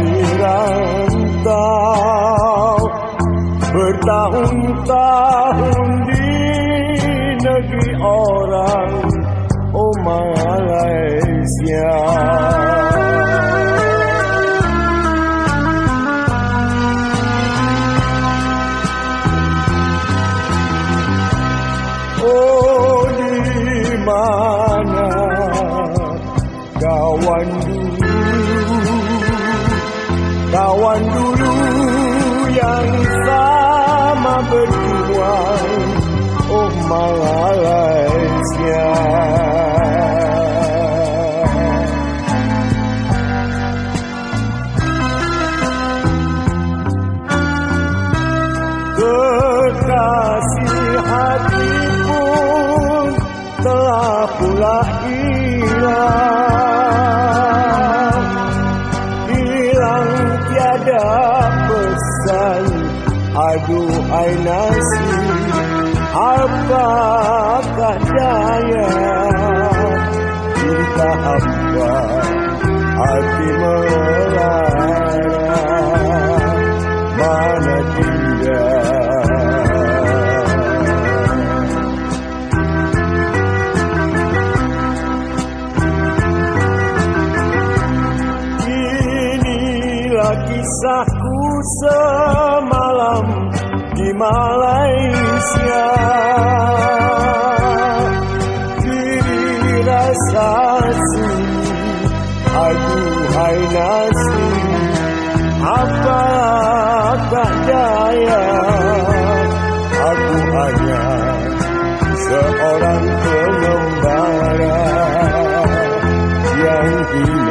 pikiran kau Bertahun-tahun di negeri orang Oh Malaysia Oh di mana kawan dulu Kawan dulu yang sama berjuang. Oh Malaysia. Kekasih hati pun telah pula hilang pesan Adu ainasi Apakah daya Cinta hamba Hati merah kisahku semalam di Malaysia. Diri rasa si Aduhai nasi Apakah daya? Aku hanya seorang pengembara Yang hilang.